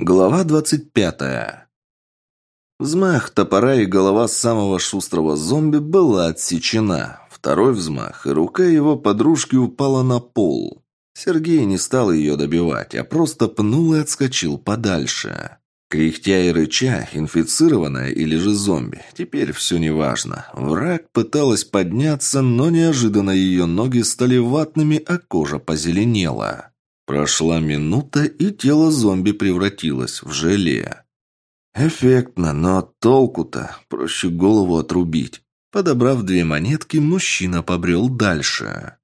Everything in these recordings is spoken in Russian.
Глава двадцать пятая. Взмах топора и голова самого шустрого зомби была отсечена. Второй взмах, и рука его подружки упала на пол. Сергей не стал ее добивать, а просто пнул и отскочил подальше. Кряхтя и рыча, инфицированная или же зомби, теперь все неважно. Враг пыталась подняться, но неожиданно ее ноги стали ватными, а кожа позеленела. Прошла минута, и тело зомби превратилось в желе. Эффектно, но толку-то проще голову отрубить. Подобрав две монетки, мужчина побрел дальше.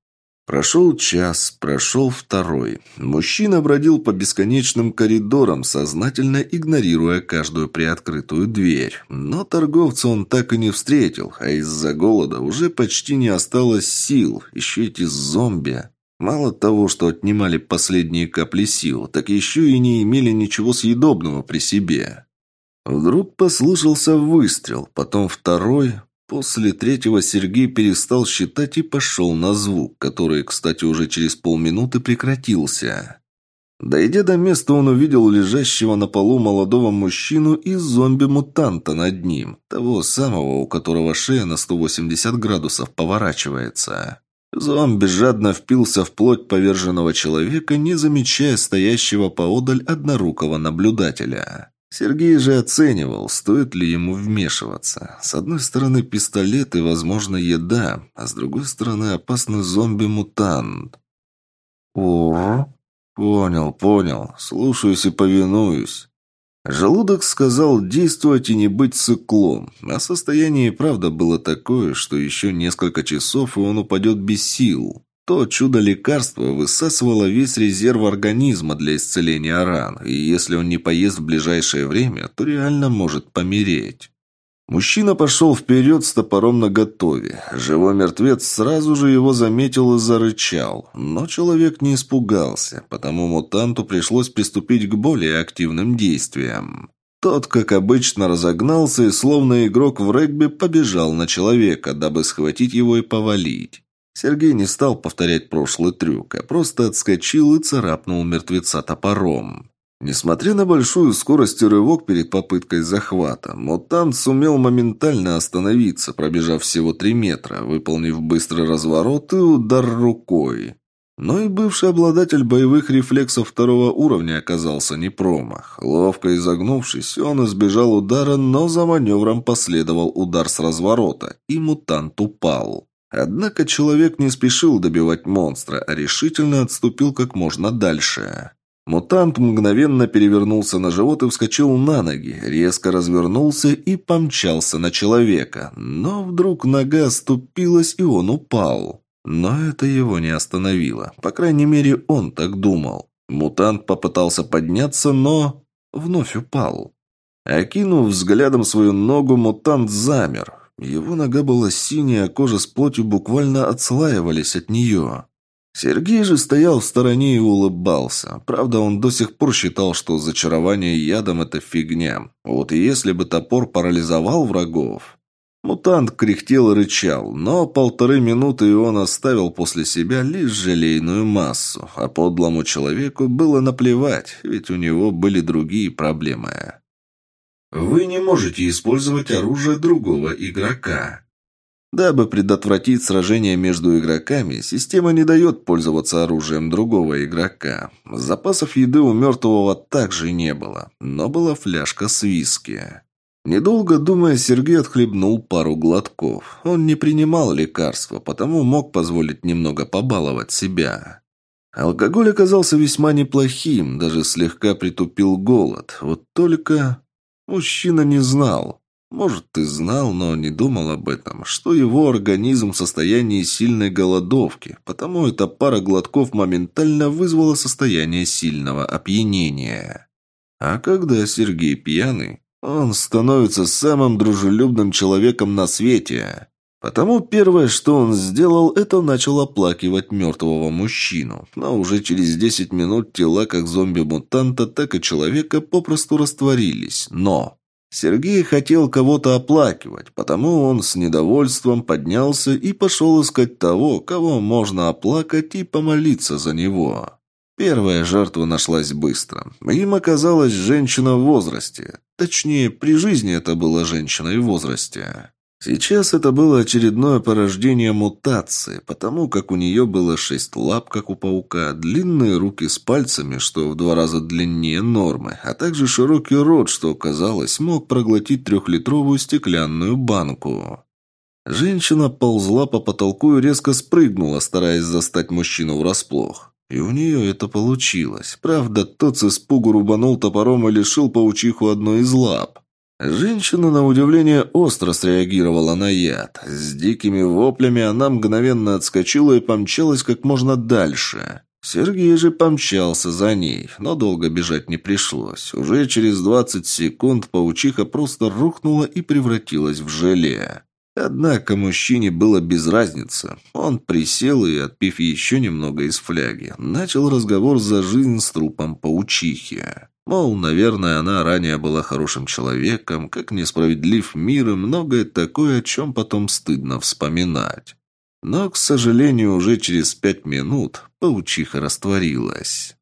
Прошел час, прошел второй. Мужчина бродил по бесконечным коридорам, сознательно игнорируя каждую приоткрытую дверь. Но торговца он так и не встретил, а из-за голода уже почти не осталось сил. Еще эти зомби. Мало того, что отнимали последние капли сил, так еще и не имели ничего съедобного при себе. Вдруг послышался выстрел, потом второй. После третьего Сергей перестал считать и пошел на звук, который, кстати, уже через полминуты прекратился. Дойдя до места, он увидел лежащего на полу молодого мужчину и зомби-мутанта над ним, того самого, у которого шея на 180 градусов поворачивается. Зомби жадно впился в плоть поверженного человека, не замечая стоящего поодаль однорукого наблюдателя. Сергей же оценивал, стоит ли ему вмешиваться. С одной стороны пистолет и, возможно, еда, а с другой стороны опасный зомби-мутант. «О, понял, понял. Слушаюсь и повинуюсь». Желудок сказал действовать и не быть циклом, а состояние и правда было такое, что еще несколько часов, и он упадет без сил. То чудо-лекарство высасывало весь резерв организма для исцеления ран, и если он не поест в ближайшее время, то реально может помереть. Мужчина пошел вперед с топором наготове. Живой мертвец сразу же его заметил и зарычал. Но человек не испугался, потому мутанту пришлось приступить к более активным действиям. Тот, как обычно, разогнался и, словно игрок в регби, побежал на человека, дабы схватить его и повалить. Сергей не стал повторять прошлый трюк, а просто отскочил и царапнул мертвеца топором. Несмотря на большую скорость и рывок перед попыткой захвата, мутант сумел моментально остановиться, пробежав всего три метра, выполнив быстрый разворот и удар рукой. Но и бывший обладатель боевых рефлексов второго уровня оказался не промах. Ловко изогнувшись, он избежал удара, но за маневром последовал удар с разворота, и мутант упал. Однако человек не спешил добивать монстра, а решительно отступил как можно дальше. Мутант мгновенно перевернулся на живот и вскочил на ноги, резко развернулся и помчался на человека. Но вдруг нога ступилась, и он упал. Но это его не остановило. По крайней мере, он так думал. Мутант попытался подняться, но вновь упал. Окинув взглядом свою ногу, мутант замер. Его нога была синяя, а кожа с плотью буквально отслаивались от нее. Сергей же стоял в стороне и улыбался. Правда, он до сих пор считал, что зачарование ядом – это фигня. Вот если бы топор парализовал врагов... Мутант кряхтел и рычал, но полторы минуты он оставил после себя лишь желейную массу, а подлому человеку было наплевать, ведь у него были другие проблемы. Вы не можете использовать оружие другого игрока. Дабы предотвратить сражение между игроками, система не дает пользоваться оружием другого игрока. Запасов еды у мертвого также не было, но была фляжка с виски. Недолго думая, Сергей отхлебнул пару глотков. Он не принимал лекарства, потому мог позволить немного побаловать себя. Алкоголь оказался весьма неплохим, даже слегка притупил голод. Вот только мужчина не знал. Может, ты знал, но не думал об этом, что его организм в состоянии сильной голодовки, потому эта пара глотков моментально вызвала состояние сильного опьянения. А когда Сергей пьяный, он становится самым дружелюбным человеком на свете. Потому первое, что он сделал, это начал оплакивать мертвого мужчину. Но уже через 10 минут тела как зомби-мутанта, так и человека попросту растворились. Но Сергей хотел кого-то оплакивать, потому он с недовольством поднялся и пошел искать того, кого можно оплакать и помолиться за него. Первая жертва нашлась быстро. Им оказалась женщина в возрасте. Точнее, при жизни это была женщина в возрасте. Сейчас это было очередное порождение мутации, потому как у нее было шесть лап, как у паука, длинные руки с пальцами, что в два раза длиннее нормы, а также широкий рот, что, казалось, мог проглотить трехлитровую стеклянную банку. Женщина ползла по потолку и резко спрыгнула, стараясь застать мужчину врасплох. И у нее это получилось. Правда, тот с испугу рубанул топором и лишил паучиху одной из лап. Женщина, на удивление, остро среагировала на яд. С дикими воплями она мгновенно отскочила и помчалась как можно дальше. Сергей же помчался за ней, но долго бежать не пришлось. Уже через 20 секунд паучиха просто рухнула и превратилась в желе. Однако мужчине было без разницы. Он присел и, отпив еще немного из фляги, начал разговор за жизнь с трупом паучихи. Мол, наверное, она ранее была хорошим человеком, как несправедлив мир и многое такое, о чем потом стыдно вспоминать. Но, к сожалению, уже через пять минут паучиха растворилась.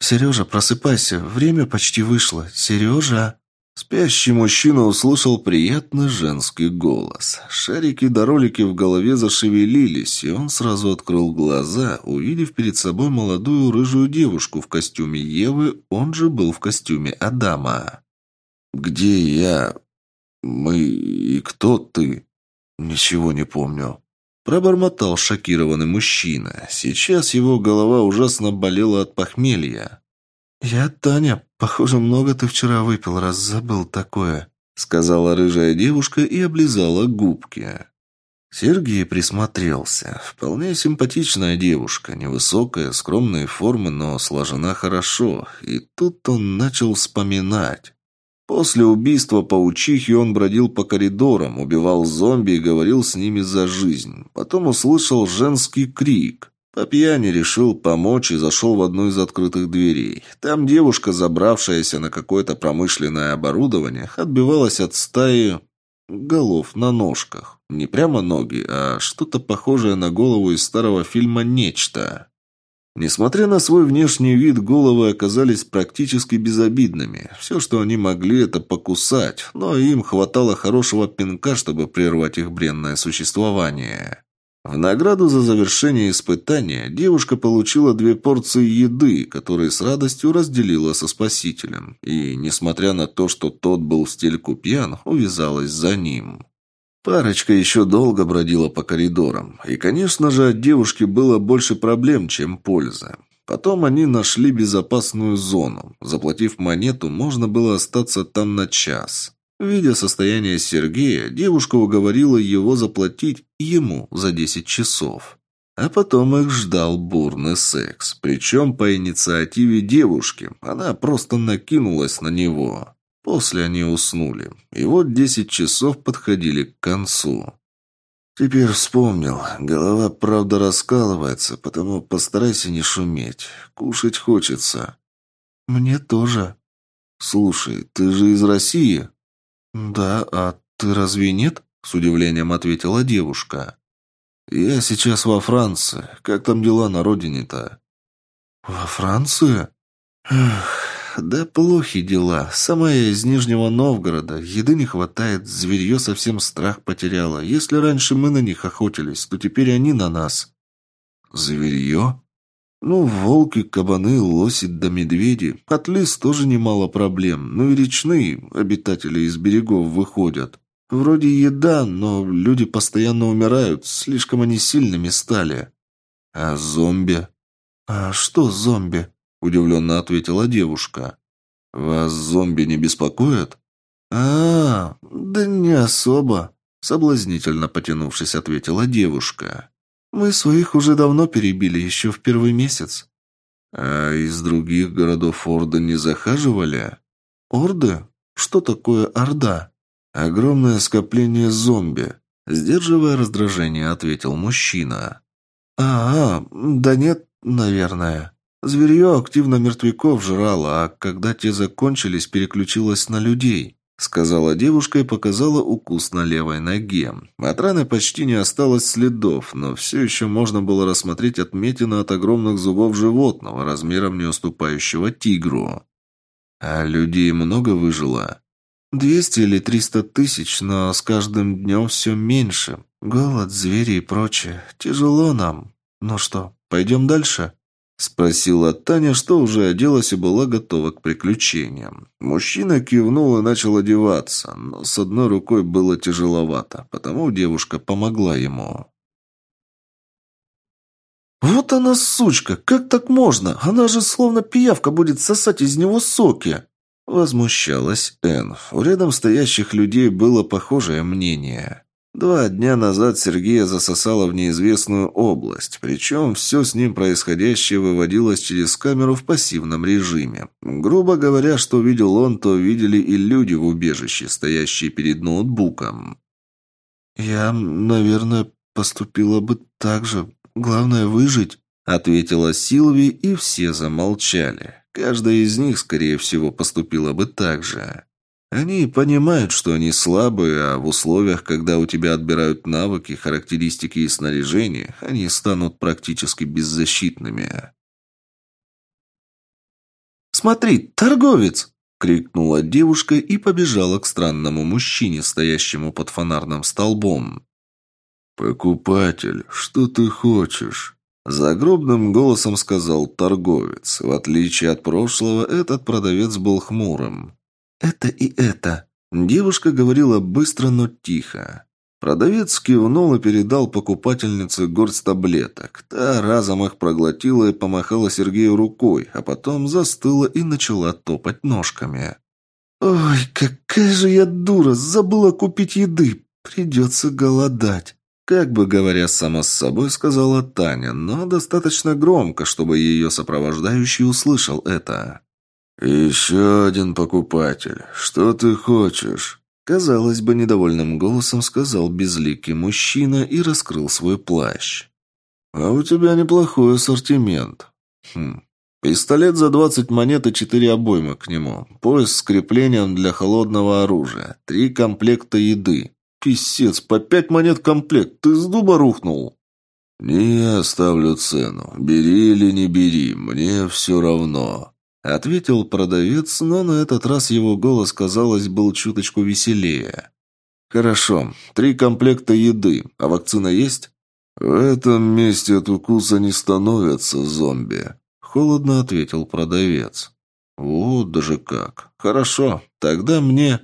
«Сережа, просыпайся, время почти вышло. Сережа!» Спящий мужчина услышал приятный женский голос. Шарики до ролики в голове зашевелились, и он сразу открыл глаза, увидев перед собой молодую рыжую девушку в костюме Евы, он же был в костюме Адама. «Где я? Мы и кто ты?» «Ничего не помню». Пробормотал шокированный мужчина. Сейчас его голова ужасно болела от похмелья. «Я Таня. Похоже, много ты вчера выпил, раз забыл такое», — сказала рыжая девушка и облизала губки. Сергей присмотрелся. Вполне симпатичная девушка, невысокая, скромные формы, но сложена хорошо. И тут он начал вспоминать. После убийства паучихи он бродил по коридорам, убивал зомби и говорил с ними за жизнь. Потом услышал женский крик. По пьяни решил помочь и зашел в одну из открытых дверей. Там девушка, забравшаяся на какое-то промышленное оборудование, отбивалась от стаи голов на ножках. Не прямо ноги, а что-то похожее на голову из старого фильма «Нечто». Несмотря на свой внешний вид, головы оказались практически безобидными. Все, что они могли, это покусать, но им хватало хорошего пинка, чтобы прервать их бренное существование. В награду за завершение испытания девушка получила две порции еды, которые с радостью разделила со спасителем, и, несмотря на то, что тот был в стельку пьян, увязалась за ним. Парочка еще долго бродила по коридорам, и, конечно же, от девушки было больше проблем, чем пользы. Потом они нашли безопасную зону. Заплатив монету, можно было остаться там на час. Видя состояние Сергея, девушка уговорила его заплатить ему за 10 часов. А потом их ждал бурный секс, причем по инициативе девушки. Она просто накинулась на него. После они уснули. И вот 10 часов подходили к концу. Теперь вспомнил. Голова, правда, раскалывается, потому постарайся не шуметь. Кушать хочется. Мне тоже. Слушай, ты же из России? «Да, а ты разве нет?» – с удивлением ответила девушка. «Я сейчас во Франции. Как там дела на родине-то?» «Во Франции?» «Эх, да плохи дела. Сама я из Нижнего Новгорода. Еды не хватает, зверье совсем страх потеряло. Если раньше мы на них охотились, то теперь они на нас». «Зверье?» Ну, волки, кабаны, лоси да медведи. От лис тоже немало проблем. Ну и речные обитатели из берегов выходят. Вроде еда, но люди постоянно умирают. Слишком они сильными стали. А зомби? А что зомби? Удивленно ответила девушка. Вас зомби не беспокоят? А, да не особо. Соблазнительно потянувшись, ответила девушка. Мы своих уже давно перебили, еще в первый месяц. А из других городов Орды не захаживали? Орды? Что такое Орда? Огромное скопление зомби. Сдерживая раздражение, ответил мужчина. А, -а да нет, наверное. Зверье активно мертвяков жрало, а когда те закончились, переключилось на людей. — сказала девушка и показала укус на левой ноге. От раны почти не осталось следов, но все еще можно было рассмотреть отметины от огромных зубов животного, размером не уступающего тигру. «А людей много выжило?» «Двести или триста тысяч, но с каждым днем все меньше. Голод, звери и прочее. Тяжело нам. Ну что, пойдем дальше?» Спросила Таня, что уже оделась и была готова к приключениям. Мужчина кивнул и начал одеваться, но с одной рукой было тяжеловато, потому девушка помогла ему. «Вот она, сучка! Как так можно? Она же словно пиявка будет сосать из него соки!» Возмущалась Энн. У рядом стоящих людей было похожее мнение. Два дня назад Сергея засосало в неизвестную область, причем все с ним происходящее выводилось через камеру в пассивном режиме. Грубо говоря, что видел он, то видели и люди в убежище, стоящие перед ноутбуком. «Я, наверное, поступила бы так же. Главное, выжить», — ответила Силви, и все замолчали. Каждая из них, скорее всего, поступила бы так же. Они понимают, что они слабые, а в условиях, когда у тебя отбирают навыки, характеристики и снаряжение, они станут практически беззащитными. «Смотри, торговец!» — крикнула девушка и побежала к странному мужчине, стоящему под фонарным столбом. «Покупатель, что ты хочешь?» Загробным голосом сказал торговец. В отличие от прошлого, этот продавец был хмурым. «Это и это». Девушка говорила быстро, но тихо. Продавец кивнул и передал покупательнице горсть таблеток. Та разом их проглотила и помахала Сергею рукой, а потом застыла и начала топать ножками. «Ой, какая же я дура! Забыла купить еды! Придется голодать!» Как бы говоря сама с собой, сказала Таня, но достаточно громко, чтобы ее сопровождающий услышал это. «Еще один покупатель. Что ты хочешь?» Казалось бы, недовольным голосом сказал безликий мужчина и раскрыл свой плащ. «А у тебя неплохой ассортимент. Хм. Пистолет за двадцать монет и четыре обоймы к нему. Пояс с креплением для холодного оружия. Три комплекта еды. Писец, по пять монет комплект. Ты с дуба рухнул?» «Не я ставлю цену. Бери или не бери, мне все равно», Ответил продавец, но на этот раз его голос, казалось, был чуточку веселее. «Хорошо. Три комплекта еды. А вакцина есть?» «В этом месте от укуса не становятся зомби», — холодно ответил продавец. «Вот даже как. Хорошо. Тогда мне...»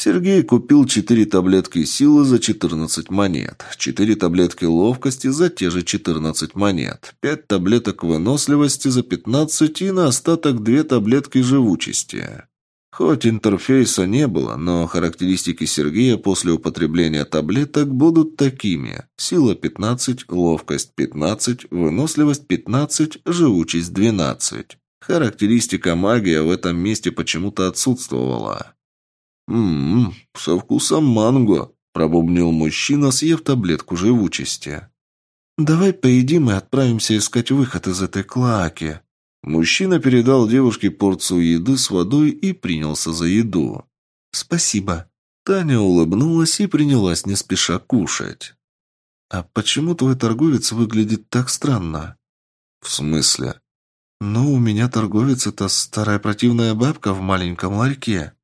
Сергей купил четыре таблетки силы за 14 монет, четыре таблетки ловкости за те же 14 монет, пять таблеток выносливости за 15 и на остаток две таблетки живучести. Хоть интерфейса не было, но характеристики Сергея после употребления таблеток будут такими. Сила 15, ловкость 15, выносливость 15, живучесть 12. Характеристика магия в этом месте почему-то отсутствовала. «М-м, со вкусом манго», – пробубнил мужчина, съев таблетку живучести. «Давай поедим и отправимся искать выход из этой клаки». Мужчина передал девушке порцию еды с водой и принялся за еду. «Спасибо». Таня улыбнулась и принялась не спеша кушать. «А почему твой торговец выглядит так странно?» «В смысле?» «Ну, у меня торговец – это старая противная бабка в маленьком ларьке».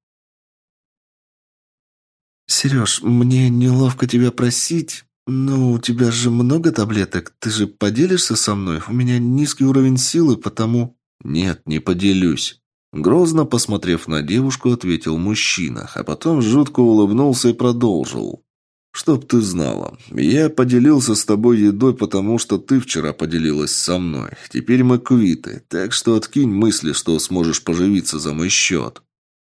«Сереж, мне неловко тебя просить, но у тебя же много таблеток, ты же поделишься со мной? У меня низкий уровень силы, потому...» «Нет, не поделюсь». Грозно посмотрев на девушку, ответил мужчина, а потом жутко улыбнулся и продолжил. «Чтоб ты знала, я поделился с тобой едой, потому что ты вчера поделилась со мной. Теперь мы квиты, так что откинь мысли, что сможешь поживиться за мой счет».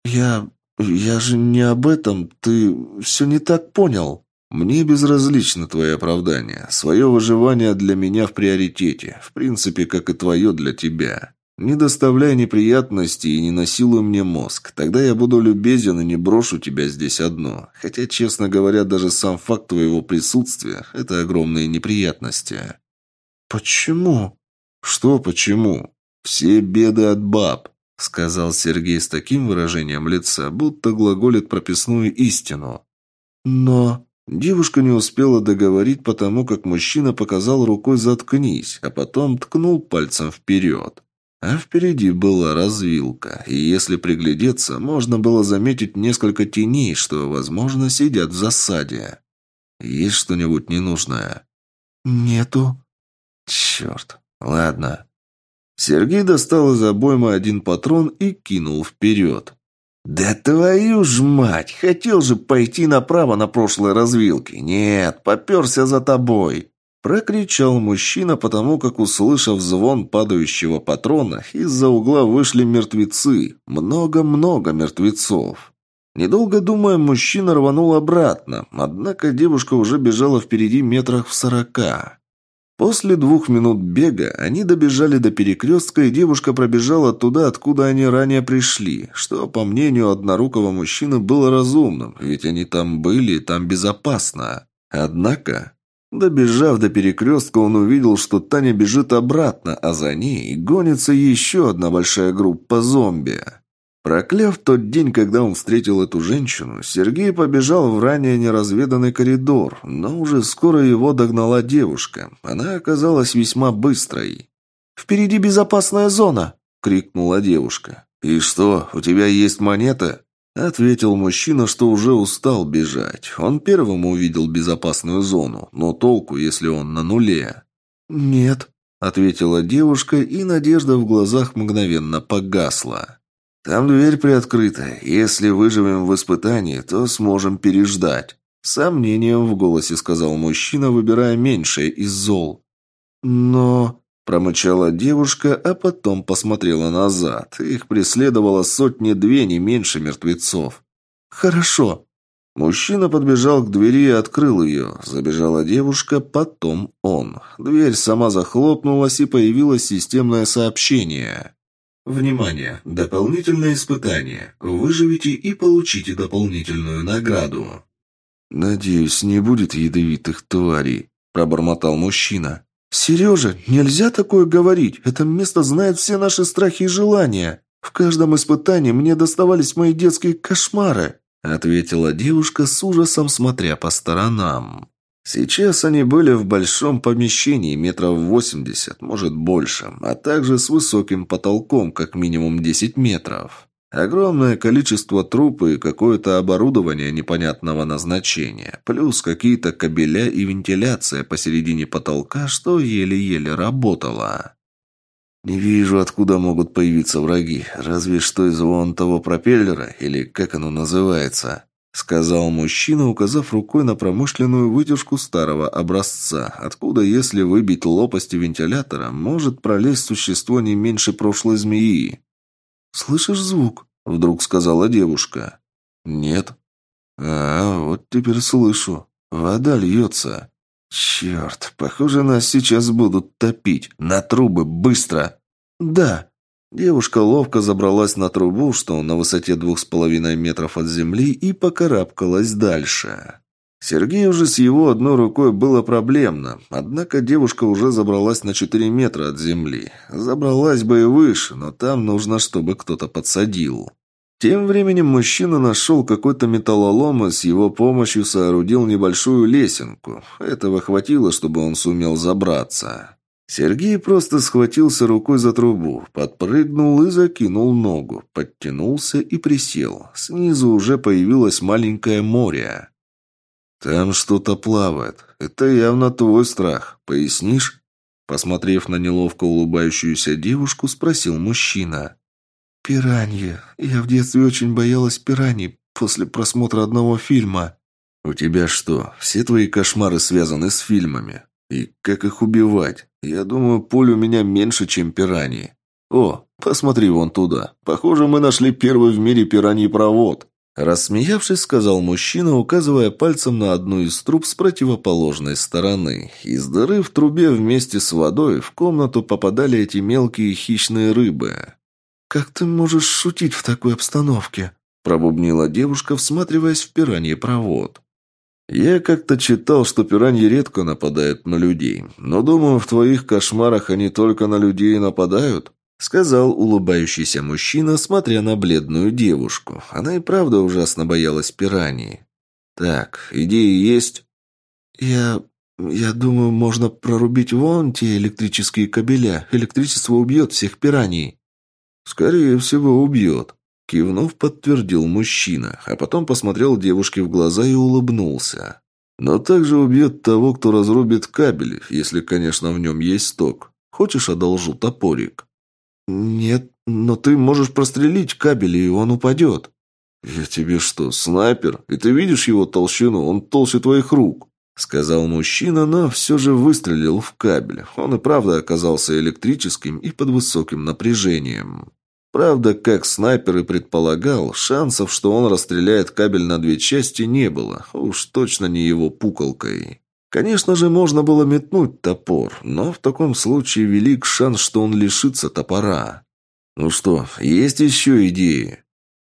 «Я... «Я же не об этом. Ты все не так понял». «Мне безразлично твое оправдание. Свое выживание для меня в приоритете. В принципе, как и твое для тебя. Не доставляй неприятностей и не насилуй мне мозг. Тогда я буду любезен и не брошу тебя здесь одно. Хотя, честно говоря, даже сам факт твоего присутствия – это огромные неприятности». «Почему?» «Что почему? Все беды от баб. — сказал Сергей с таким выражением лица, будто глаголит прописную истину. «Но...» Девушка не успела договорить, потому как мужчина показал рукой «заткнись», а потом ткнул пальцем вперед. А впереди была развилка, и если приглядеться, можно было заметить несколько теней, что, возможно, сидят в засаде. Есть что-нибудь ненужное? «Нету». «Черт. Ладно». Сергей достал из обоймы один патрон и кинул вперед. «Да твою ж мать! Хотел же пойти направо на прошлой развилке. Нет, поперся за тобой!» Прокричал мужчина, потому как, услышав звон падающего патрона, из-за угла вышли мертвецы. Много-много мертвецов. Недолго думая, мужчина рванул обратно, однако девушка уже бежала впереди метрах в сорока. После двух минут бега они добежали до перекрестка, и девушка пробежала туда, откуда они ранее пришли, что, по мнению однорукого мужчины, было разумным, ведь они там были, там безопасно. Однако Добежав до перекрестка, он увидел, что Таня бежит обратно, а за ней гонится еще одна большая группа зомби. Прокляв тот день, когда он встретил эту женщину, Сергей побежал в ранее неразведанный коридор, но уже скоро его догнала девушка. Она оказалась весьма быстрой. «Впереди безопасная зона!» — крикнула девушка. «И что, у тебя есть монета?» Ответил мужчина, что уже устал бежать. Он первым увидел безопасную зону, но толку, если он на нуле. «Нет», — ответила девушка, и надежда в глазах мгновенно погасла. «Там дверь приоткрыта. Если выживем в испытании, то сможем переждать». Сомнением в голосе сказал мужчина, выбирая меньшее из зол. «Но...» Промычала девушка, а потом посмотрела назад. Их преследовало сотни-две, не меньше мертвецов. «Хорошо». Мужчина подбежал к двери и открыл ее. Забежала девушка, потом он. Дверь сама захлопнулась, и появилось системное сообщение. «Внимание! Дополнительное испытание. Выживите и получите дополнительную награду». «Надеюсь, не будет ядовитых тварей», – пробормотал мужчина. «Сережа, нельзя такое говорить. Это место знает все наши страхи и желания. В каждом испытании мне доставались мои детские кошмары», ответила девушка с ужасом, смотря по сторонам. Сейчас они были в большом помещении метров восемьдесят, может больше, а также с высоким потолком, как минимум десять метров. Огромное количество трупа и какое-то оборудование непонятного назначения, плюс какие-то кабеля и вентиляция посередине потолка, что еле-еле работало. Не вижу, откуда могут появиться враги, разве что из вон того пропеллера, или как оно называется, сказал мужчина, указав рукой на промышленную вытяжку старого образца, откуда, если выбить лопасти вентилятора, может пролезть существо не меньше прошлой змеи. «Слышишь звук?» — вдруг сказала девушка. «Нет». «А, вот теперь слышу. Вода льется». «Черт, похоже, нас сейчас будут топить. На трубы, быстро!» «Да». Девушка ловко забралась на трубу, что на высоте двух с половиной метров от земли, и покарабкалась дальше. Сергею же с его одной рукой было проблемно, однако девушка уже забралась на 4 метра от земли. Забралась бы и выше, но там нужно, чтобы кто-то подсадил. Тем временем мужчина нашел какой-то металлолом и с его помощью соорудил небольшую лесенку. Этого хватило, чтобы он сумел забраться. Сергей просто схватился рукой за трубу, подпрыгнул и закинул ногу, подтянулся и присел. Снизу уже появилось маленькое море. «Там что-то плавает. Это явно твой страх. Пояснишь?» Посмотрев на неловко улыбающуюся девушку, спросил мужчина. «Пираньи. Я в детстве очень боялась пираний после просмотра одного фильма». «У тебя что, все твои кошмары связаны с фильмами? И как их убивать? Я думаю, пуль у меня меньше, чем пираньи. О, посмотри вон туда. Похоже, мы нашли первый в мире пираньи провод». Рассмеявшись, сказал мужчина, указывая пальцем на одну из труб с противоположной стороны. Из дыры в трубе вместе с водой в комнату попадали эти мелкие хищные рыбы. «Как ты можешь шутить в такой обстановке?» пробубнила девушка, всматриваясь в пиранье провод. «Я как-то читал, что пираньи редко нападают на людей, но, думаю, в твоих кошмарах они только на людей нападают», сказал улыбающийся мужчина, смотря на бледную девушку. Она и правда ужасно боялась пираний. «Так, идеи есть?» «Я... я думаю, можно прорубить вон те электрические кабеля. Электричество убьет всех пираний». «Скорее всего, убьет», — кивнув, подтвердил мужчина, а потом посмотрел девушке в глаза и улыбнулся. «Но также убьет того, кто разрубит кабель, если, конечно, в нем есть ток. Хочешь, одолжу топорик?» «Нет, но ты можешь прострелить кабель, и он упадет». «Я тебе что, снайпер? И ты видишь его толщину? Он толще твоих рук», — сказал мужчина, но все же выстрелил в кабель. Он и правда оказался электрическим и под высоким напряжением. Правда, как снайпер и предполагал, шансов, что он расстреляет кабель на две части, не было. Уж точно не его пуколкой. Конечно же, можно было метнуть топор, но в таком случае велик шанс, что он лишится топора. Ну что, есть еще идеи?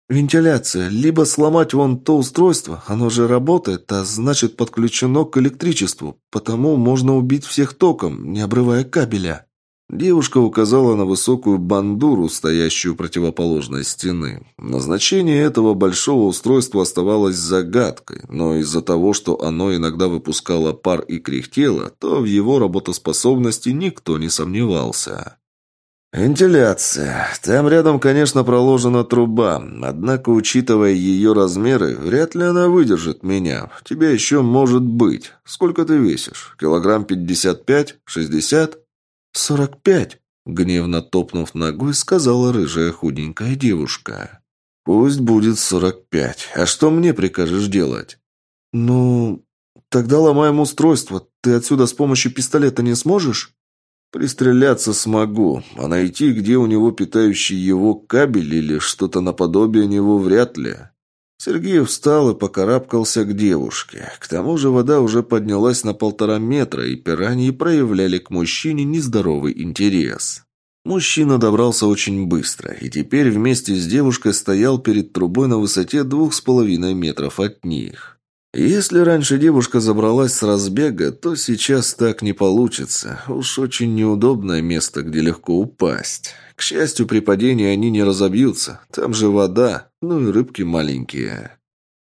Вентиляция. Либо сломать вон то устройство, оно же работает, а значит подключено к электричеству, потому можно убить всех током, не обрывая кабеля. Девушка указала на высокую бандуру, стоящую у противоположной стены. Назначение этого большого устройства оставалось загадкой, но из-за того, что оно иногда выпускало пар и кряхтело, то в его работоспособности никто не сомневался. «Вентиляция. Там рядом, конечно, проложена труба, однако, учитывая ее размеры, вряд ли она выдержит меня. Тебя еще может быть. Сколько ты весишь? Килограмм пятьдесят пять? Шестьдесят?» «Сорок пять», — гневно топнув ногой, сказала рыжая худенькая девушка. «Пусть будет сорок пять. А что мне прикажешь делать?» «Ну, тогда ломаем устройство. Ты отсюда с помощью пистолета не сможешь?» «Пристреляться смогу, а найти, где у него питающий его кабель или что-то наподобие него вряд ли». Сергей встал и покарабкался к девушке. К тому же вода уже поднялась на полтора метра, и пираньи проявляли к мужчине нездоровый интерес. Мужчина добрался очень быстро, и теперь вместе с девушкой стоял перед трубой на высоте двух с половиной метров от них. Если раньше девушка забралась с разбега, то сейчас так не получится. Уж очень неудобное место, где легко упасть. К счастью, при падении они не разобьются. Там же вода, ну и рыбки маленькие.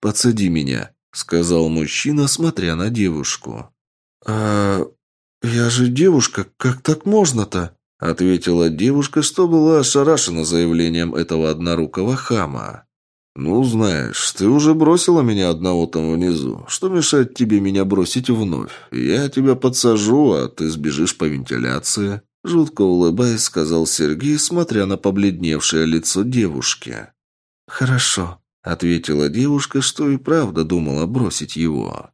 «Подсади меня», — сказал мужчина, смотря на девушку. «А я же девушка, как так можно-то?» — ответила девушка, что была ошарашена заявлением этого однорукого хама. «Ну, знаешь, ты уже бросила меня одного там внизу. Что мешает тебе меня бросить вновь? Я тебя подсажу, а ты сбежишь по вентиляции». Жутко улыбаясь, сказал Сергей, смотря на побледневшее лицо девушки. «Хорошо», — ответила девушка, что и правда думала бросить его.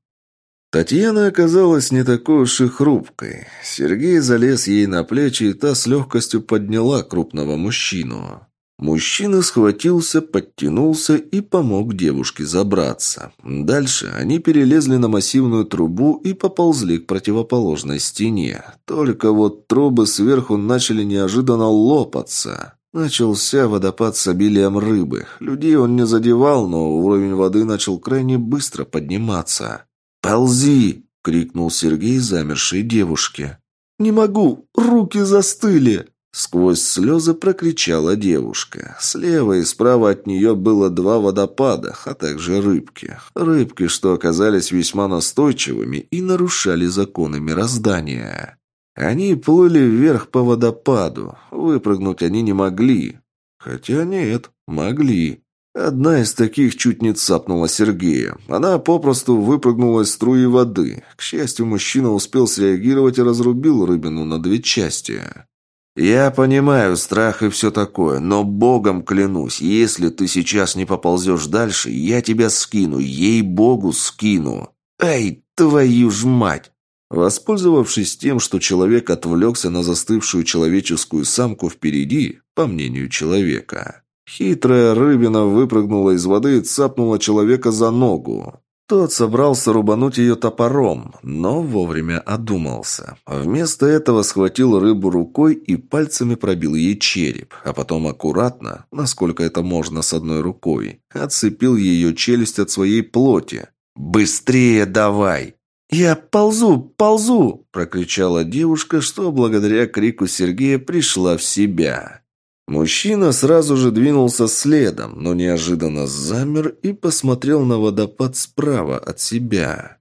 Татьяна оказалась не такой уж и хрупкой. Сергей залез ей на плечи, и та с легкостью подняла крупного мужчину. Мужчина схватился, подтянулся и помог девушке забраться. Дальше они перелезли на массивную трубу и поползли к противоположной стене. Только вот трубы сверху начали неожиданно лопаться. Начался водопад с обилием рыбы. Людей он не задевал, но уровень воды начал крайне быстро подниматься. «Ползи!» — крикнул Сергей замершей девушке. «Не могу! Руки застыли!» Сквозь слезы прокричала девушка. Слева и справа от нее было два водопада, а также рыбки. Рыбки, что оказались весьма настойчивыми и нарушали законы мироздания. Они плыли вверх по водопаду. Выпрыгнуть они не могли. Хотя нет, могли. Одна из таких чуть не цапнула Сергея. Она попросту выпрыгнула из струи воды. К счастью, мужчина успел среагировать и разрубил рыбину на две части. «Я понимаю страх и все такое, но богом клянусь, если ты сейчас не поползешь дальше, я тебя скину, ей-богу скину. Эй, твою ж мать!» Воспользовавшись тем, что человек отвлекся на застывшую человеческую самку впереди, по мнению человека, хитрая рыбина выпрыгнула из воды и цапнула человека за ногу. Тот собрался рубануть ее топором, но вовремя одумался. Вместо этого схватил рыбу рукой и пальцами пробил ей череп, а потом аккуратно, насколько это можно с одной рукой, отцепил ее челюсть от своей плоти. «Быстрее давай!» «Я ползу, ползу!» – прокричала девушка, что благодаря крику Сергея пришла в себя. Мужчина сразу же двинулся следом, но неожиданно замер и посмотрел на водопад справа от себя.